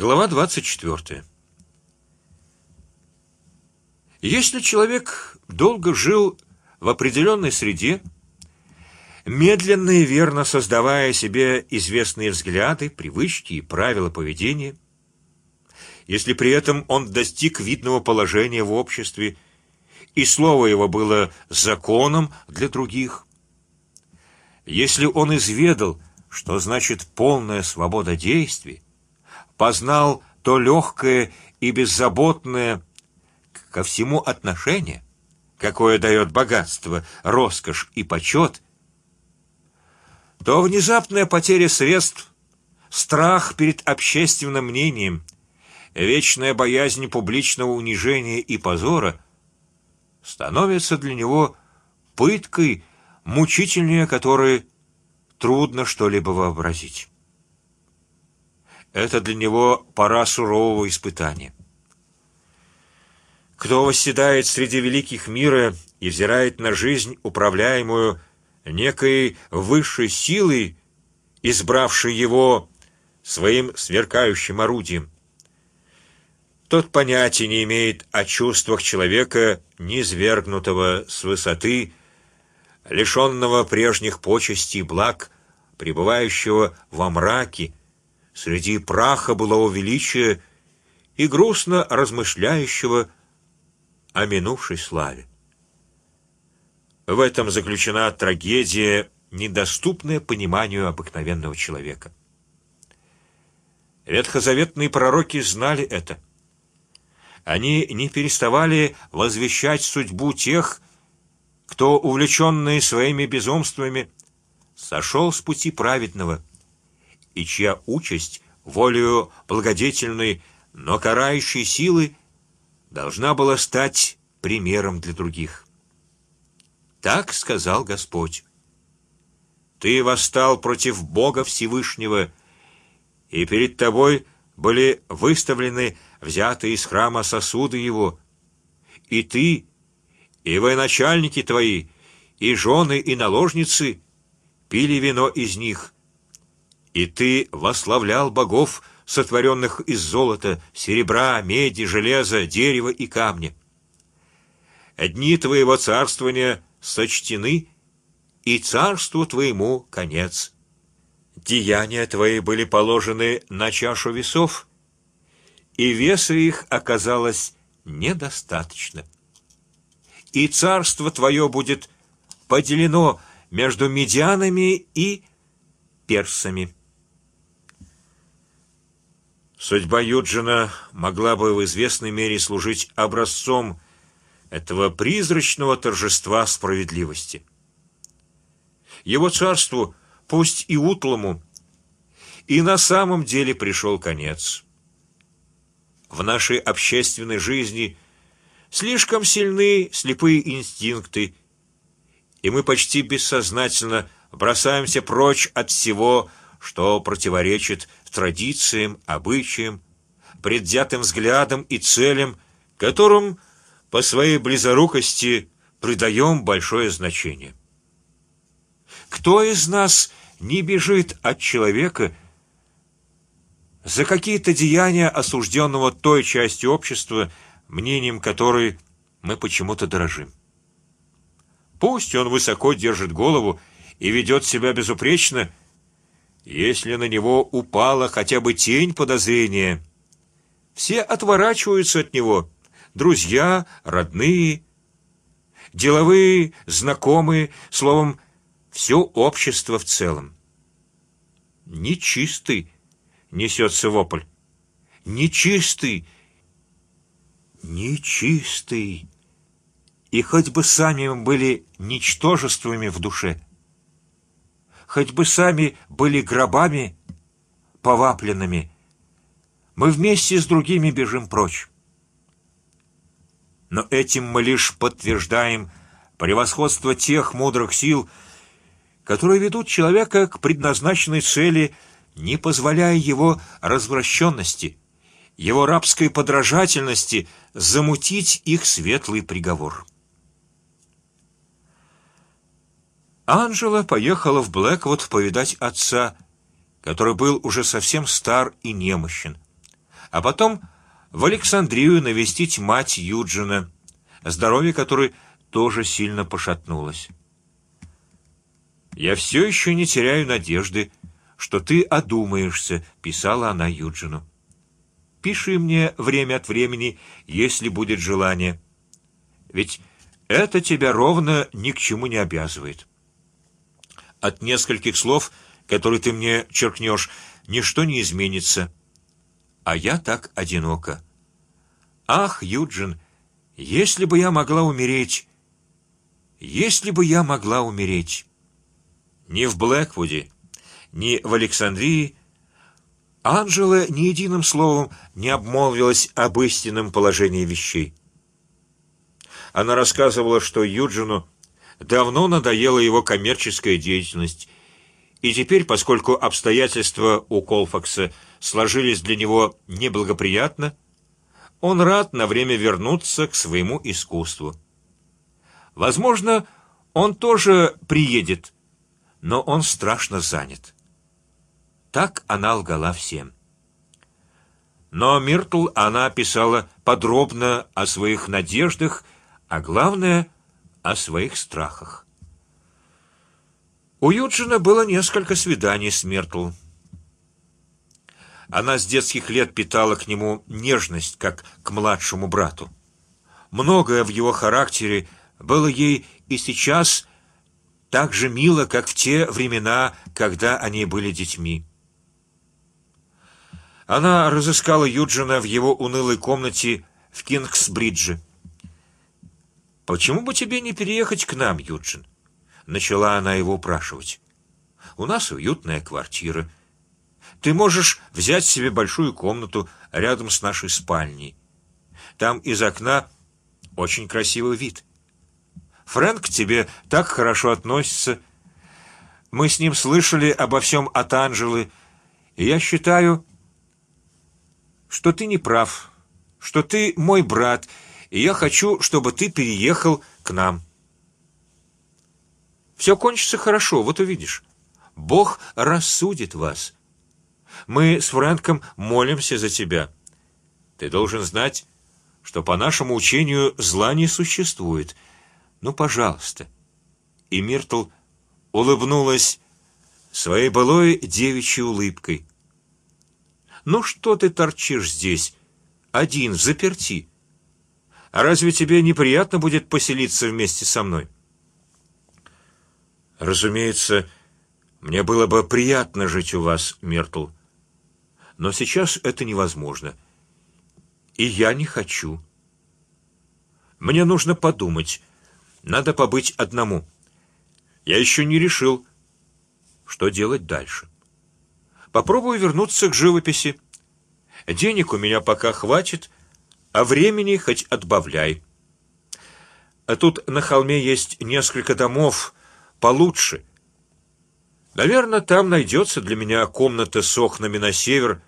Глава двадцать четвертая. Если человек долго жил в определенной среде, медленно и верно создавая себе известные взгляды, привычки и правила поведения, если при этом он достиг видного положения в обществе и слово его было законом для других, если он изведал, что значит полная свобода действий, познал то легкое и беззаботное ко всему отношение, какое дает богатство, роскошь и почет, то внезапная потеря средств, страх перед общественным мнением, вечная боязнь публичного унижения и позора становятся для него пыткой, мучительнее которой трудно что-либо вообразить. Это для него пора сурового испытания. Кто восседает среди великих мира и взирает на жизнь, управляемую некой высшей силой, избравшей его своим сверкающим орудием, тот понятия не имеет о чувствах человека, низвергнутого с высоты, лишенного прежних почестей и благ, пребывающего во мраке среди праха былого величия и грустно размышляющего о минувшей славе. В этом заключена трагедия, недоступная пониманию обыкновенного человека. Ветхозаветные пророки знали это. Они не переставали возвещать судьбу тех, кто, увлеченный своими безумствами, сошел с пути праведного, и чья участь волею благодетельной, но карающей силы должна была стать примером для других. Так сказал Господь. Ты восстал против Бога Всевышнего, и перед тобой были выставлены взятые из храма сосуды его, и ты, и военачальники твои, и жены и наложницы пили вино из них, и ты восславлял богов сотворенных из золота, серебра, меди, железа, дерева и камня. Дни твоего царствования сочтены, и царству твоему конец. Деяния твои были положены на чашу весов, и веса их оказалось недостаточно. И царство твое будет поделено между медианами и персами. Судьба Юджина могла бы в известной мере служить образцом этого призрачного торжества справедливости. Его царству, пусть и утлому, и на самом деле пришел конец. В нашей общественной жизни слишком сильны слепые инстинкты, и мы почти бессознательно бросаемся прочь от всего, что противоречит традициям, обычаям, предвзятым взглядам и целям, которым по своей близорукости придаем большое значение. Кто из нас не бежит от человека за какие-то деяния осужденного той части общества, мнением которой мы почему-то дорожим? Пусть он высоко держит голову и ведет себя безупречно, если на него упала хотя бы тень подозрения, все отворачиваются от него, друзья, родные, деловые, знакомые, словом, все общество в целом. Нечистый несется вопль, нечистый, нечистый, и хоть бы сами были ничтожествами в душе хоть бы сами были гробами повапленными, мы вместе с другими бежим прочь. Но этим мы лишь подтверждаем превосходство тех мудрых сил, которые ведут человека к предназначенной цели, не позволяя его развращенности, его рабской подражательности замутить их светлый приговор. Анжела поехала в Блэквуд повидать отца, который был уже совсем стар и немощен. а потом в Александрию навестить мать Юджина, здоровье которой тоже сильно пошатнулось. Я все еще не теряю надежды, что ты одумаешься, писала она Юджину. Пиши мне время от времени, если будет желание, ведь это тебя ровно ни к чему не обязывает. От нескольких слов, которые ты мне черкнешь, ничто не изменится, а я так одинока. Ах, Юджин, если бы я могла умереть, если бы я могла умереть, ни в Блэквуде, ни в Александрии. Анжела ни единым словом не обмолвилась об истинном положении вещей. Она рассказывала, что Юджину давно надоела его коммерческая деятельность, и теперь, поскольку обстоятельства у Колфакса сложились для него неблагоприятно, он рад на время вернуться к своему искусству. Возможно, он тоже приедет, но он страшно занят. Так она лгала всем. Но Миртл она писала подробно о своих надеждах, а главное о своих страхах. У Юджина было несколько свиданий с Миртл. Она с детских лет питала к нему нежность, как к младшему брату. Многое в его характере было ей и сейчас так же мило, как в те времена, когда они были детьми. Она разыскала Юджина в его унылой комнате в Кингсбридже. Почему бы тебе не переехать к нам, Юджин? Начала она его упрашивать. У нас уютная квартира. Ты можешь взять себе большую комнату рядом с нашей спальней. Там из окна очень красивый вид. Фрэнк к тебе так хорошо относится. Мы с ним слышали обо всем от Анжелы, и я считаю, что ты не прав, что ты мой брат, и я хочу, чтобы ты переехал к нам. Все кончится хорошо, вот увидишь. Бог рассудит вас. Мы с Фрэнком молимся за тебя. Ты должен знать, что по нашему учению зла не существует. Ну, пожалуйста. И Миртл улыбнулась своей былой девичьей улыбкой. Ну что ты торчишь здесь, один заперти? А разве тебе неприятно будет поселиться вместе со мной? Разумеется, мне было бы приятно жить у вас, Миртл, но сейчас это невозможно, и я не хочу. Мне нужно подумать. Надо побыть одному. Я еще не решил, что делать дальше. Попробую вернуться к живописи. Денег у меня пока хватит, а времени хоть отбавляй. А тут на холме есть несколько домов получше. Наверное, там найдется для меня комната с окнами на север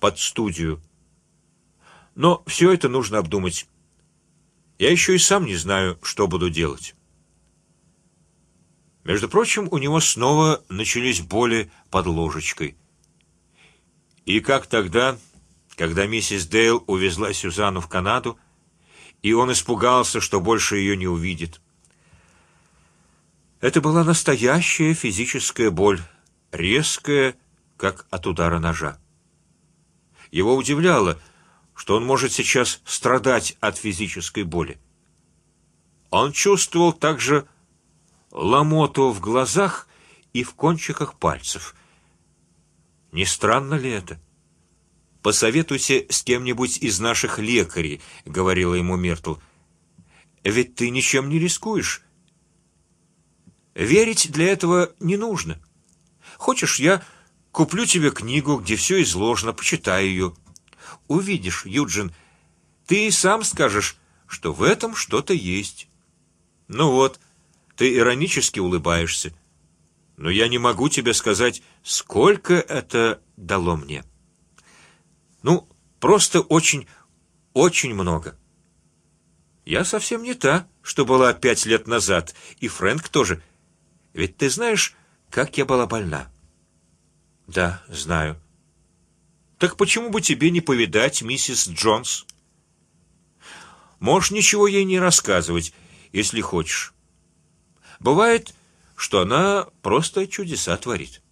под студию. Но все это нужно обдумать. Я еще и сам не знаю, что буду делать. Между прочим, у него снова начались боли под ложечкой. И как тогда, когда миссис Дейл увезла Сюзанну в Канаду, и он испугался, что больше ее не увидит. Это была настоящая физическая боль, резкая, как от удара ножа. Его удивляло, что он может сейчас страдать от физической боли. Он чувствовал также ломоту в глазах и в кончиках пальцев. Не странно ли это? Посоветуйся с кем-нибудь из наших лекарей, говорила ему Мертл. Ведь ты ничем не рискуешь. Верить для этого не нужно. Хочешь, я куплю тебе книгу, где все изложено, почитай ее. Увидишь, Юджин, ты и сам скажешь, что в этом что-то есть. Ну вот, ты иронически улыбаешься, но я не могу тебе сказать, сколько это дало мне. Ну, просто очень, очень много. Я совсем не та, что была пять лет назад, и Фрэнк тоже. Ведь ты знаешь, как я была больна. Да, знаю. Так почему бы тебе не повидать миссис Джонс? Можешь ничего ей не рассказывать, если хочешь. Бывает, что она просто чудеса творит.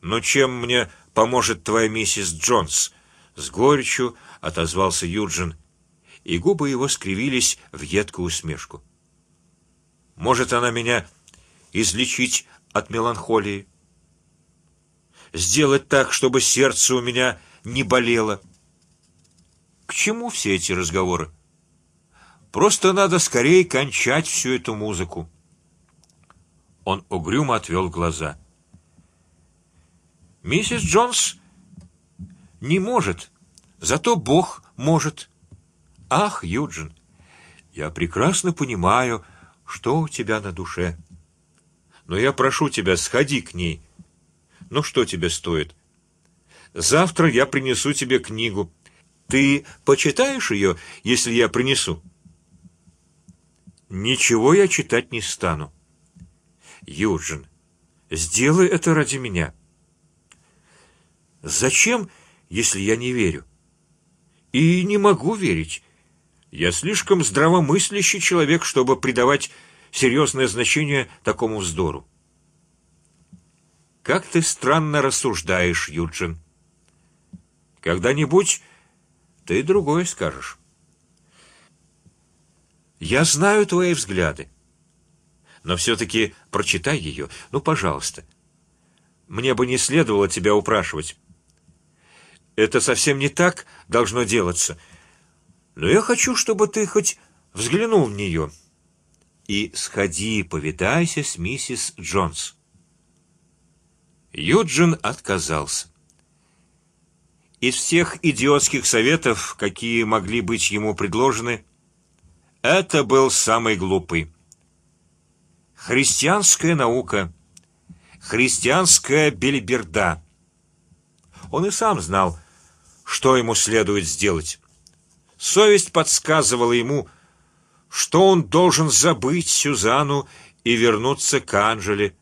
Но чем мне поможет твоя миссис Джонс? С горечью отозвался Юджин, и губы его скривились в едкую усмешку. Может, она меня излечить от меланхолии, сделать так, чтобы сердце у меня не болело. К чему все эти разговоры? Просто надо скорее кончать всю эту музыку. Он угрюмо отвел глаза. Миссис Джонс не может, зато Бог может. Ах, Юджин, я прекрасно понимаю, что у тебя на душе. Но я прошу тебя, сходи к ней. Ну что тебе стоит? Завтра я принесу тебе книгу. Ты почитаешь ее, если я принесу? Ничего я читать не стану. Юджин, сделай это ради меня. Зачем, если я не верю? И не могу верить. Я слишком здравомыслящий человек, чтобы придавать серьезное значение такому вздору. Как ты странно рассуждаешь, Юджин. Когда-нибудь ты другое скажешь. Я знаю твои взгляды, но все-таки прочитай ее, ну, пожалуйста. Мне бы не следовало тебя упрашивать. Это совсем не так должно делаться. Но я хочу, чтобы ты хоть взглянул в нее и сходи, повидайся с миссис Джонс. Юджин отказался. Из всех идиотских советов, какие могли быть ему предложены, это был самый глупый. Христианская наука, христианская бельберда. Он и сам знал, что ему следует сделать. Совесть подсказывала ему, что он должен забыть Сюзану и вернуться к Анжеле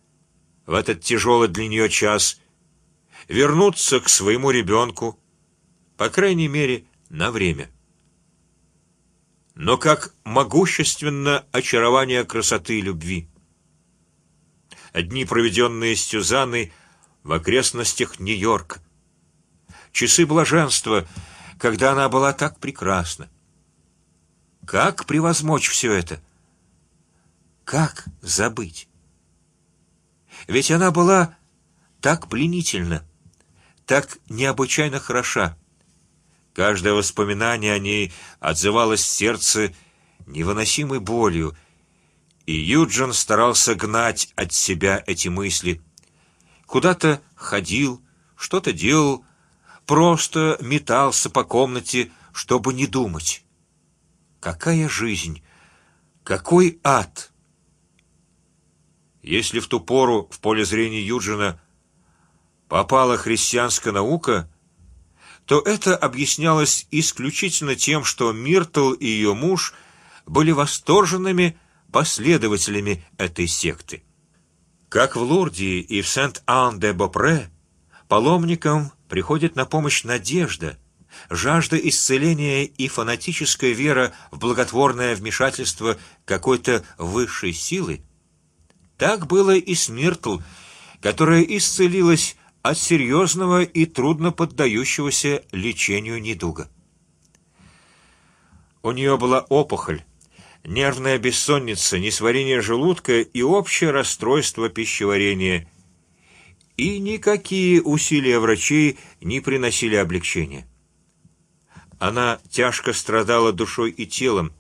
в этот тяжелый для нее час, вернуться к своему ребенку, по крайней мере, на время. Но как могущественно очарование красоты и любви. Дни, проведенные с Сюзанной в окрестностях Нью-Йорка, часы блаженства, когда она была так прекрасна. Как превозмочь все это? Как забыть? Ведь она была так пленительна, так необычайно хороша. Каждое воспоминание о ней отзывалось в сердце невыносимой болью, и Юджин старался гнать от себя эти мысли. Куда-то ходил, что-то делал, просто метался по комнате, чтобы не думать. Какая жизнь, какой ад! Если в ту пору в поле зрения Юджина попала христианская наука, то это объяснялось исключительно тем, что Миртл и ее муж были восторженными последователями этой секты. Как в Лурде и в Сент-Ан-де-Бопре паломникам приходит на помощь надежда, жажда исцеления и фанатическая вера в благотворное вмешательство какой-то высшей силы. Так было и с Миртл, которая исцелилась от серьезного и трудно поддающегося лечению недуга. У нее была опухоль, нервная бессонница, несварение желудка и общее расстройство пищеварения, и никакие усилия врачей не приносили облегчения. Она тяжко страдала душой и телом,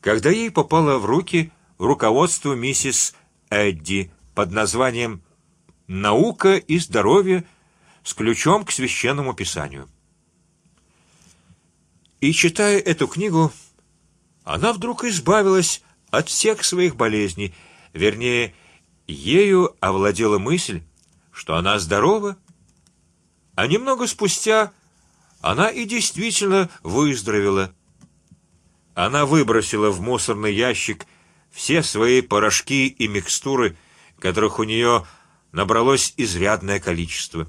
когда ей попало в руки руководство миссис Эдди под названием "Наука и здоровье" с ключом к священному писанию. И читая эту книгу, она вдруг избавилась от всех своих болезней, вернее, ею овладела мысль что она здорова, а немного спустя она и действительно выздоровела. Она выбросила в мусорный ящик все свои порошки и микстуры, которых у нее набралось изрядное количество,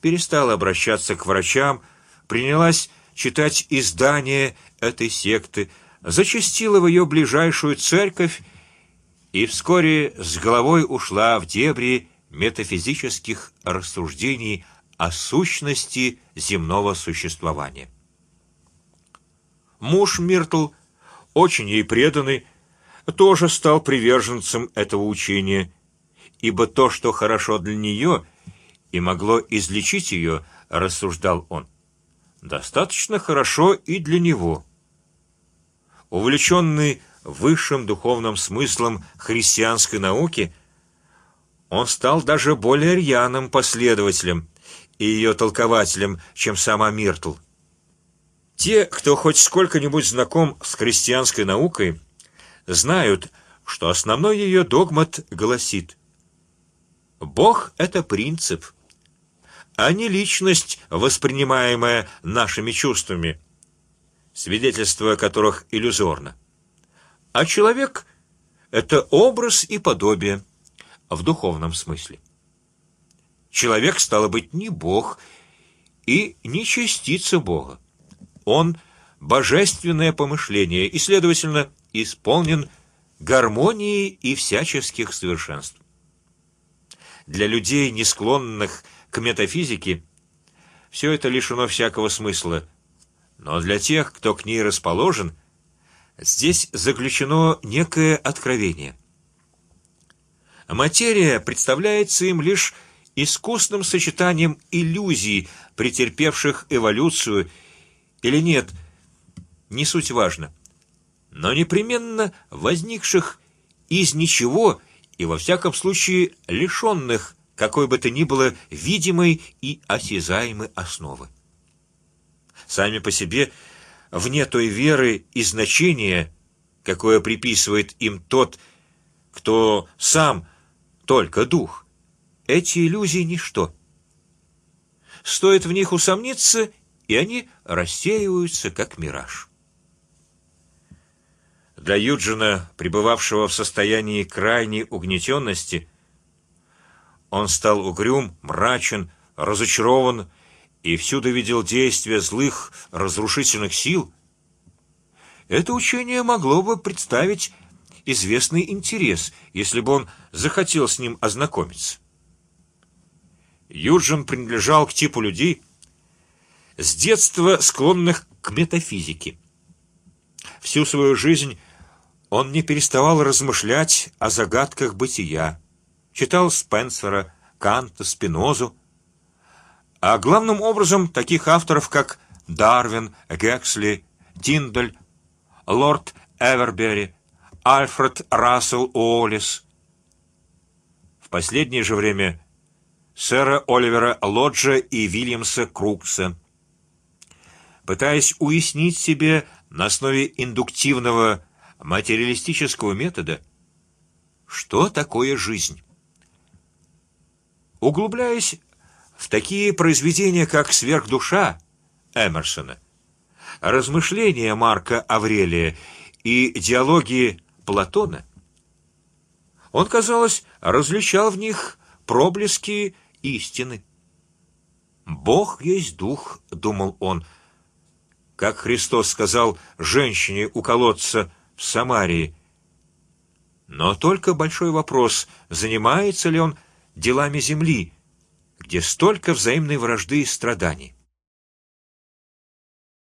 перестала обращаться к врачам, принялась читать издания этой секты, зачастила в ее ближайшую церковь и вскоре с головой ушла в дебри метафизических рассуждений о сущности земного существования. Муж Миртл, очень ей преданный, тоже стал приверженцем этого учения, ибо то, что хорошо для нее и могло излечить ее, рассуждал он, достаточно хорошо и для него. Увлеченный высшим духовным смыслом христианской науки, он стал даже более рьяным последователем и ее толкователем, чем сама Миртл. Те, кто хоть сколько-нибудь знаком с христианской наукой, знают, что основной ее догмат гласит: Бог – это принцип, а не личность, воспринимаемая нашими чувствами, свидетельство которых иллюзорно. А человек – это образ и подобие в духовном смысле. Человек стало быть не Бог и не частица Бога. Он божественное помышление и, следовательно, исполнен гармонии и всяческих совершенств. Для людей, не склонных к метафизике, все это лишено всякого смысла, но для тех, кто к ней расположен, здесь заключено некое откровение. Материя представляется им лишь искусным сочетанием иллюзий, претерпевших эволюцию, или нет, не суть важно, но непременно возникших из ничего и во всяком случае лишенных какой бы то ни было видимой и осязаемой основы. Сами по себе, вне той веры и значения, какое приписывает им тот, кто сам только дух, эти иллюзии ничто. Стоит в них усомниться, и они рассеиваются как мираж. Для Юджина, пребывавшего в состоянии крайней угнетенности, он стал угрюм, мрачен, разочарован и всюду видел действия злых разрушительных сил. Это учение могло бы представить известный интерес, если бы он захотел с ним ознакомиться. Юджин принадлежал к типу людей, с детства склонных к метафизике. Всю свою жизнь он не переставал размышлять о загадках бытия, читал Спенсера, Канта, Спинозу, а главным образом таких авторов, как Дарвин, Гексли, Тиндаль, Лорд Эвербери, Альфред Рассел Уоллес. В последнее же время сэра Оливера Лоджа и Вильямса Крукса. Пытаясь уяснить себе на основе индуктивного материалистического метода, что такое жизнь. Углубляясь в такие произведения, как «Сверхдуша» Эмерсона, размышления Марка Аврелия и диалоги Платона, он, казалось, различал в них проблески истины. Бог есть дух, думал он, как Христос сказал женщине у колодца в Самарии. Но только большой вопрос: занимается ли он делами земли, где столько взаимной вражды и страданий.